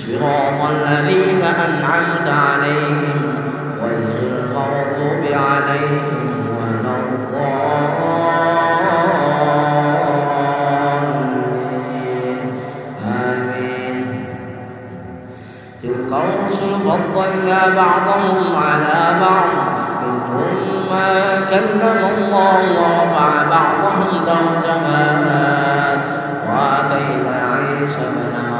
صراط الذين أنعمت عليهم غير المغضوب عليهم ولا الضالين. آمين. تلك الرسل فضلنا بعضهم على بعض. منهم ما كلم الله ورفع بعضهم درجات. وآتينا عيسى بن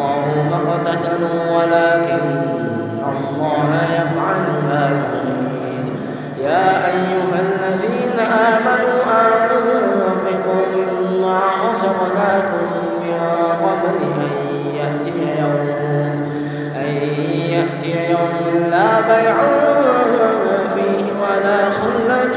الله اقتتلوا ولكن الله يفعل ما يريد. يا أيها الذين آمنوا أنفقوا مما رزقناكم من قبل أن يأتي يوم أن يأتي يوم لا بيع فيه ولا خلة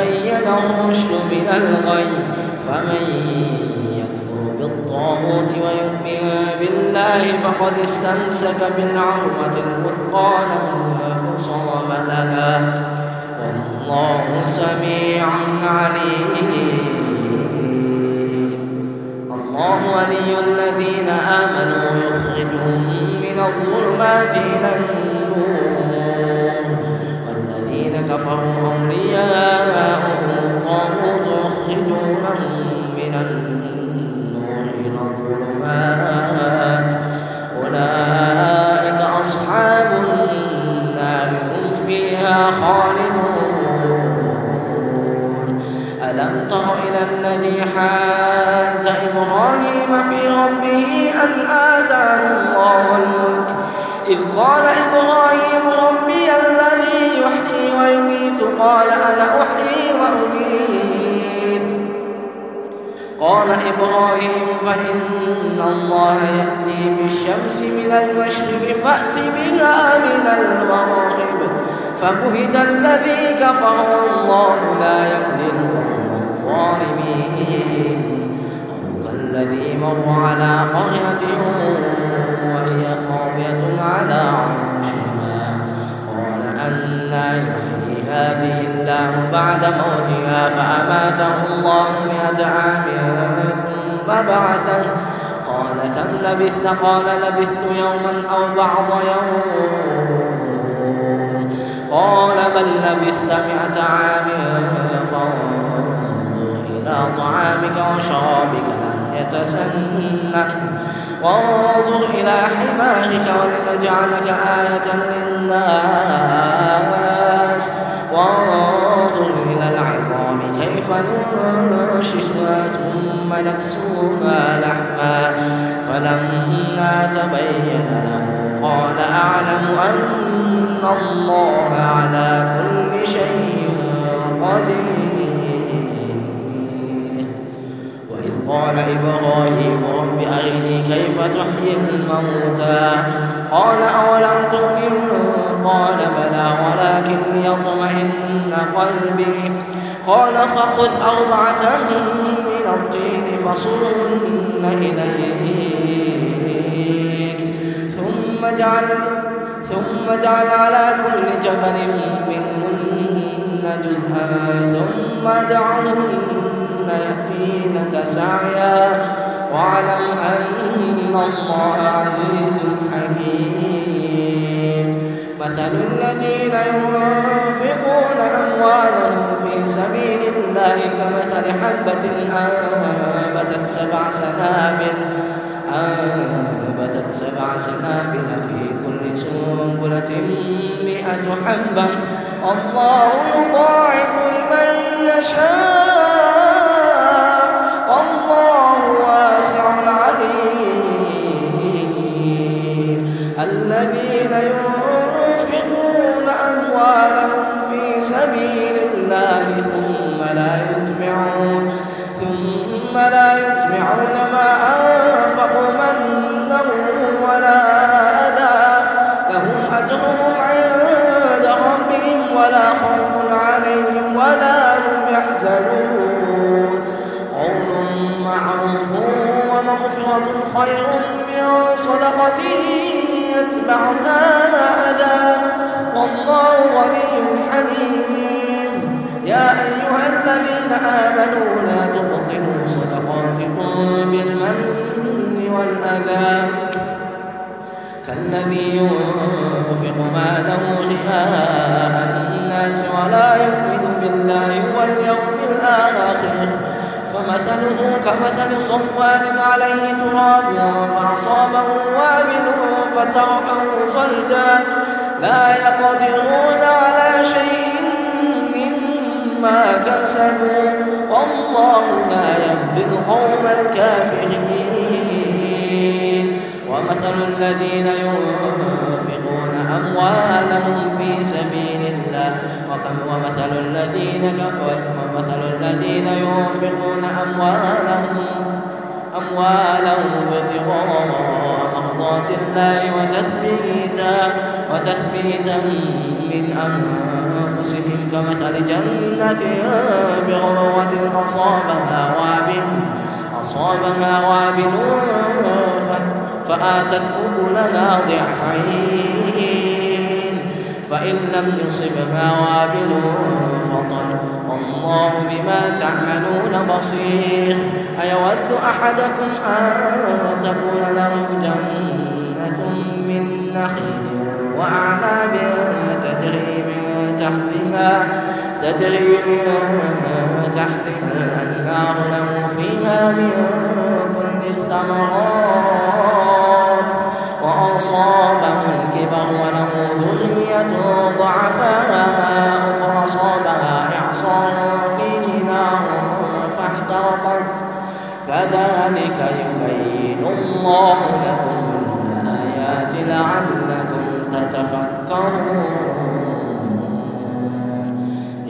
تبين الرشد من الغي فمن بالطاغوت ويؤمن بالله فقد استمسك بالعروة الوثقى لا لها والله سميع عليم. الله ولي الذين آمنوا يخرجهم من الظلمات إلى النور. والذين كفروا أولياءهم ألم تر إلى الذي حاج إبراهيم في ربه أن آتاه الله الملك؟ إذ قال إبراهيم ربي الذي يحيي ويميت قال أنا أحيي وأميت. قال إبراهيم فإن الله يأتي بالشمس من المشرق فأت بها من المغرب. فبهت الذي كفر الله لا يهدي القوم الظالمين. أو كالذي مر على قرية وهي خاوية على عرشها. قال أنا يحيي هذه الله بعد موتها فأماته الله مئة عام ثم بعثه. قال كم لبثت؟ قال لبثت يوما أو بعض يوم. قال بل لبثت مئة عام فانظر إلى طعامك وشرابك لم يتسنه وانظر إلى حمارك ولنجعلك آية للناس. وانظر إلى العظام كيف ننششها ثم نكسوها لحما. فلما تبين له قال أن الله على كل شيء قدير. قال إبراهيم رب أرني كيف تحيي الموتى؟ قال أولم تؤمن؟ قال بلى ولكن ليطمئن قلبي. قال فخذ أربعة من الطين فصرهن إليك. ثم اجعل ثم اجعل على كل جبل منهن جزءا. ثم ادعهن يأتينك سعيا. واعلم أن الله عزيز حكيم. مثل الذين ينفقون أموالهم في سبيل الله كمثل حبة أنبتت سبع سنابل أنبتت سبع سنابل في كل سنبلة مئة حبة. الله يضاعف لمن يشاء. الذين آمنوا لا تبطلوا صدقاتكم بالمن والأذى. كالذي ينفق ماله رئاء الناس ولا يؤمن بالله واليوم الآخر. فمثله كمثل صفوان عليه تراب فأصابه وابل فتركه صلدا. لا يقدرون على شيء مما كسبوا والله لا يهدي القوم الكافرين. ومثل الذين ينفقون أموالهم في سبيل الله. ومثل الذين ومثل الذين ينفقون أموالهم أموالهم ابتغاء مرضات الله وتثبيتا وتثبيتا من أنفسهم كمثل جنة بغروة أصابها وابل أصابها وابل فآتت أكلها ضعفين. فإن لم يصبها وابل فطل والله بما تعملون بصير. أيود أحدكم أن تكون له جنة من نخيل وأعناب تجري من تحتها الأنهار له فيها من كل الثمرات. وأصابه الكبر وله ذرية ضعفاء فأصابها إعصار فيه نار فاحترقت. كذلك يبين الله لكم الآيات لعلكم تتفكرون.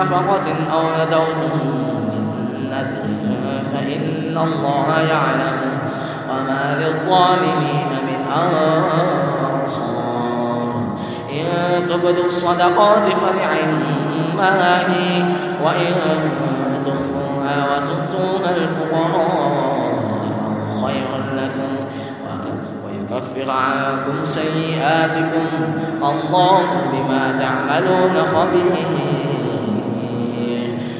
نفقة أو نذرتم من نذر فإن الله يعلم وما للظالمين من الأنصار إن تبدوا الصدقات فنعما هي وإن تخفوها وتؤتوها الفقراء فهو خير لكم ويكفر عنكم سيئاتكم الله بما تعملون خبير.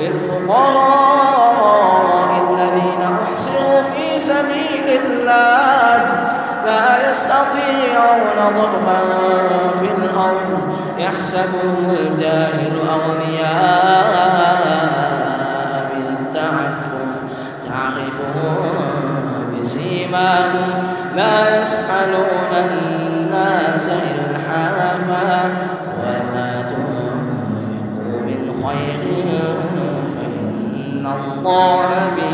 للفقراء الذين أحصروا في سبيل الله لا يستطيعون ضربا في الأرض. يحسبهم الجاهل أغنياء من التعفف تعرفهم بسيماهم. لا يسألون الناس إلحافا. وما تنفقوا من خير فإن الله